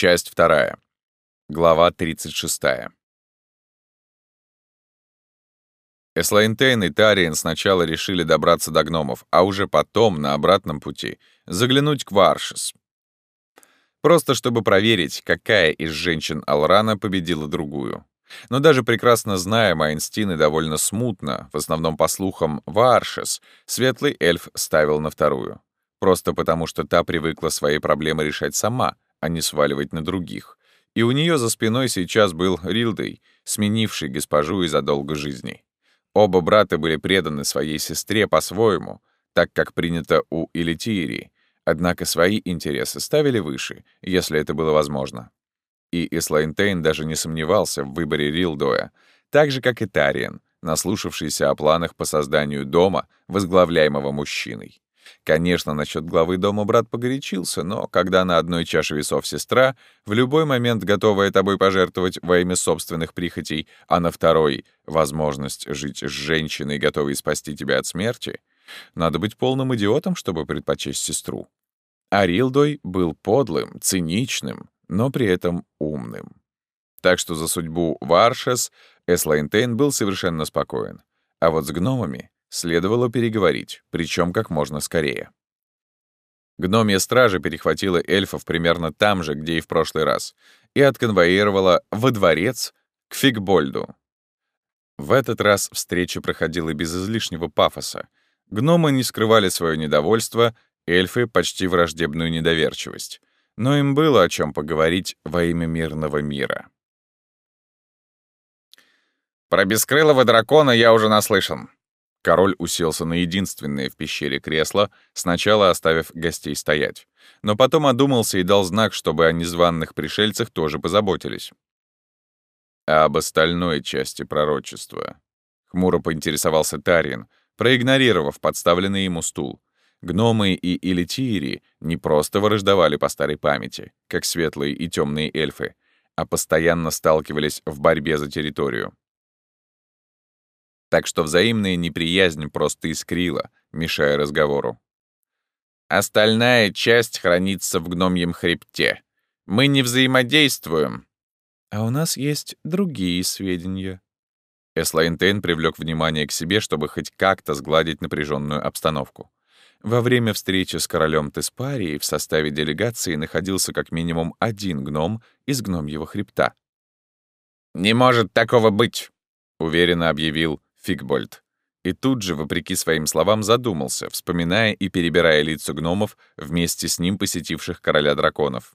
Часть вторая. Глава 36. Эслайнтейн и Тариен сначала решили добраться до гномов, а уже потом, на обратном пути, заглянуть к Варшес. Просто чтобы проверить, какая из женщин Алрана победила другую. Но даже прекрасно зная Майнстин и довольно смутно, в основном по слухам Варшес, светлый эльф ставил на вторую. Просто потому, что та привыкла свои проблемы решать сама, а не сваливать на других. И у нее за спиной сейчас был Рилдей, сменивший госпожу из-за долга жизни. Оба брата были преданы своей сестре по-своему, так как принято у Элитирии, однако свои интересы ставили выше, если это было возможно. И Ислайнтейн даже не сомневался в выборе Рилдоя, так же, как и Тариен, наслушавшийся о планах по созданию дома, возглавляемого мужчиной. Конечно, насчет главы дома брат погорячился, но когда на одной чаше весов сестра, в любой момент готовая тобой пожертвовать во имя собственных прихотей, а на второй — возможность жить с женщиной, готовой спасти тебя от смерти, надо быть полным идиотом, чтобы предпочесть сестру. А Рилдой был подлым, циничным, но при этом умным. Так что за судьбу Варшес Эслайнтейн был совершенно спокоен. А вот с гномами следовало переговорить, причем как можно скорее. Гномья стража перехватила эльфов примерно там же, где и в прошлый раз, и отконвоировала во дворец к Фигбольду. В этот раз встреча проходила без излишнего пафоса. Гномы не скрывали свое недовольство, эльфы — почти враждебную недоверчивость но им было о чем поговорить во имя мирного мира. «Про бескрылого дракона я уже наслышан». Король уселся на единственное в пещере кресло, сначала оставив гостей стоять, но потом одумался и дал знак, чтобы о незваных пришельцах тоже позаботились. А об остальной части пророчества. Хмуро поинтересовался Тарин, проигнорировав подставленный ему стул. Гномы и Илитири не просто враждовали по старой памяти, как светлые и темные эльфы, а постоянно сталкивались в борьбе за территорию. Так что взаимная неприязнь просто искрила, мешая разговору. «Остальная часть хранится в гномьем хребте. Мы не взаимодействуем». «А у нас есть другие сведения». Эслайнтейн привлек внимание к себе, чтобы хоть как-то сгладить напряженную обстановку. Во время встречи с королем Теспарии в составе делегации находился как минимум один гном из гномьего хребта. «Не может такого быть!» — уверенно объявил Фигбольд. И тут же, вопреки своим словам, задумался, вспоминая и перебирая лица гномов, вместе с ним посетивших короля драконов.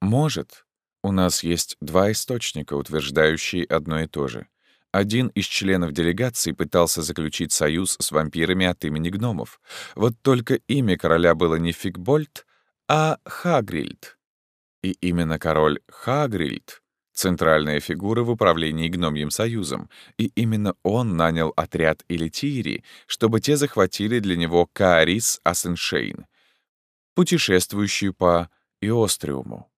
«Может. У нас есть два источника, утверждающие одно и то же. Один из членов делегации пытался заключить союз с вампирами от имени гномов. Вот только имя короля было не Фигбольд, а Хагрильд. И именно король Хагрильд — центральная фигура в управлении гномьим союзом, и именно он нанял отряд Элитири, чтобы те захватили для него Каарис Асеншейн, путешествующую по Иостриуму.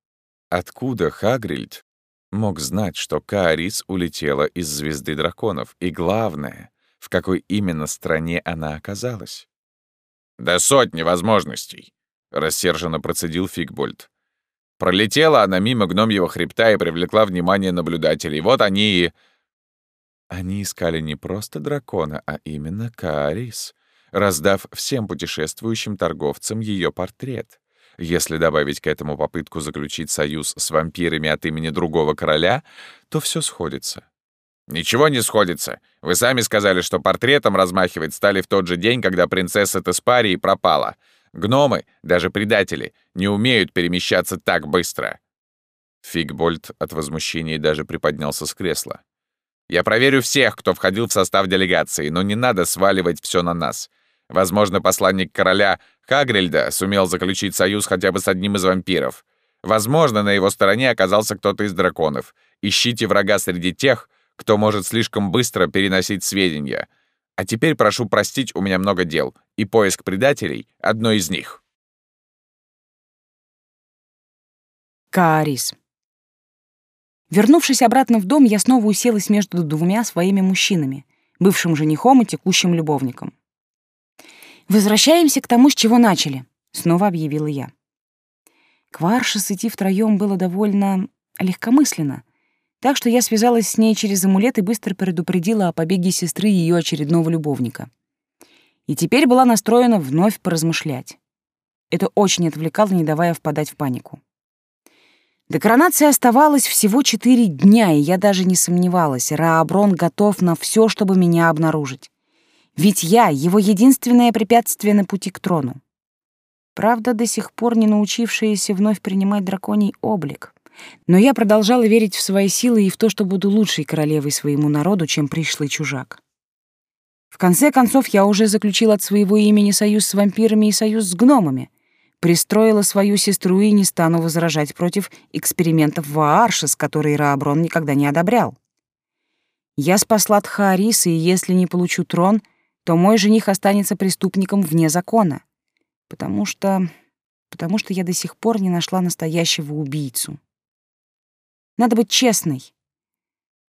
Откуда Хагрильд мог знать, что Каарис улетела из Звезды Драконов, и главное, в какой именно стране она оказалась. «Да сотни возможностей!» — рассерженно процедил Фигбольд. Пролетела она мимо гномьего хребта и привлекла внимание наблюдателей. Вот они и... Они искали не просто дракона, а именно Каарис, раздав всем путешествующим торговцам ее портрет. Если добавить к этому попытку заключить союз с вампирами от имени другого короля, то все сходится. «Ничего не сходится. Вы сами сказали, что портретом размахивать стали в тот же день, когда принцесса Теспарии пропала. Гномы, даже предатели, не умеют перемещаться так быстро». Фигбольд от возмущения даже приподнялся с кресла. «Я проверю всех, кто входил в состав делегации, но не надо сваливать все на нас. Возможно, посланник короля Хагрильда сумел заключить союз хотя бы с одним из вампиров. Возможно, на его стороне оказался кто-то из драконов. Ищите врага среди тех, кто может слишком быстро переносить сведения. А теперь прошу простить, у меня много дел, и поиск предателей — одно из них. Каарис. Вернувшись обратно в дом, я снова уселась между двумя своими мужчинами, бывшим женихом и текущим любовником. «Возвращаемся к тому, с чего начали», — снова объявила я. К Варшес идти втроём было довольно легкомысленно, так что я связалась с ней через амулет и быстро предупредила о побеге сестры ее очередного любовника. И теперь была настроена вновь поразмышлять. Это очень отвлекало, не давая впадать в панику. До коронации оставалось всего четыре дня, и я даже не сомневалась, Рааброн готов на все, чтобы меня обнаружить. Ведь я — его единственное препятствие на пути к трону. Правда, до сих пор не научившаяся вновь принимать драконий облик. Но я продолжала верить в свои силы и в то, что буду лучшей королевой своему народу, чем пришлый чужак. В конце концов, я уже заключила от своего имени союз с вампирами и союз с гномами, пристроила свою сестру и не стану возражать против экспериментов Вааршес, которые Рааброн никогда не одобрял. Я спасла Тхаариса, и если не получу трон, то мой жених останется преступником вне закона, потому что... потому что я до сих пор не нашла настоящего убийцу. Надо быть честной.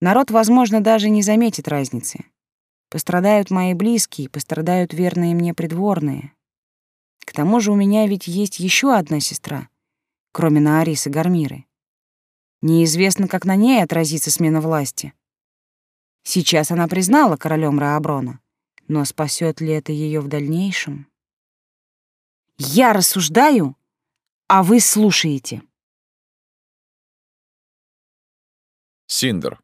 Народ, возможно, даже не заметит разницы. Пострадают мои близкие, пострадают верные мне придворные. К тому же у меня ведь есть еще одна сестра, кроме Наарисы Гармиры. Неизвестно, как на ней отразится смена власти. Сейчас она признала королем Рааброна, но спасет ли это ее в дальнейшем? Я рассуждаю, а вы слушаете. Синдер.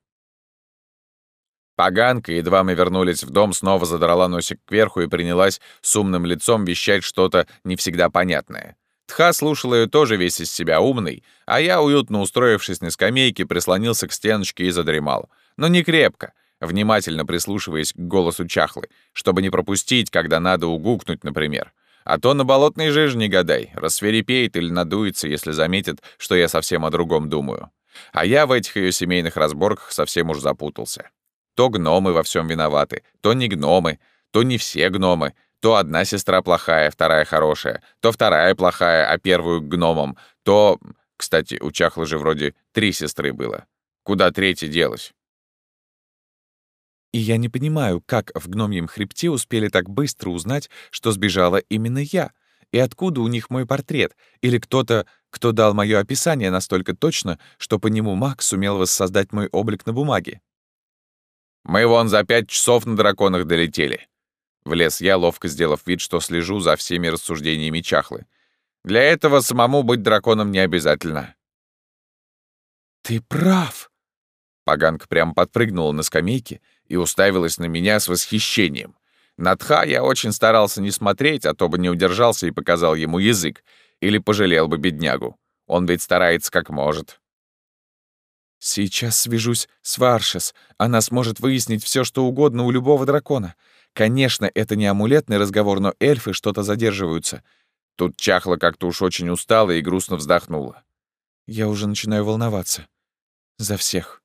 Поганка, едва мы вернулись в дом, снова задрала носик кверху и принялась с умным лицом вещать что-то не всегда понятное. Тха слушала ее тоже весь из себя умный, а я, уютно устроившись на скамейке, прислонился к стеночке и задремал. Но не крепко, внимательно прислушиваясь к голосу чахлы, чтобы не пропустить, когда надо угукнуть, например. А то на болотной жиже не гадай, рассверепеет или надуется, если заметит, что я совсем о другом думаю. А я в этих ее семейных разборках совсем уж запутался. То гномы во всем виноваты, то не гномы, то не все гномы, то одна сестра плохая, вторая хорошая, то вторая плохая, а первую к гномам, то... Кстати, у Чахлы же вроде три сестры было. Куда третья делась? И я не понимаю, как в гномьем хребте успели так быстро узнать, что сбежала именно я, и откуда у них мой портрет, или кто-то кто дал мое описание настолько точно, что по нему маг сумел воссоздать мой облик на бумаге. «Мы вон за пять часов на драконах долетели». Влез я, ловко сделав вид, что слежу за всеми рассуждениями чахлы. «Для этого самому быть драконом не обязательно». «Ты прав!» Поганка прям подпрыгнула на скамейке и уставилась на меня с восхищением. На Тха я очень старался не смотреть, а то бы не удержался и показал ему язык, или пожалел бы беднягу. Он ведь старается как может. Сейчас свяжусь с Варшес. Она сможет выяснить все, что угодно у любого дракона. Конечно, это не амулетный разговор, но эльфы что-то задерживаются. Тут чахла как-то уж очень устала и грустно вздохнула. Я уже начинаю волноваться. За всех.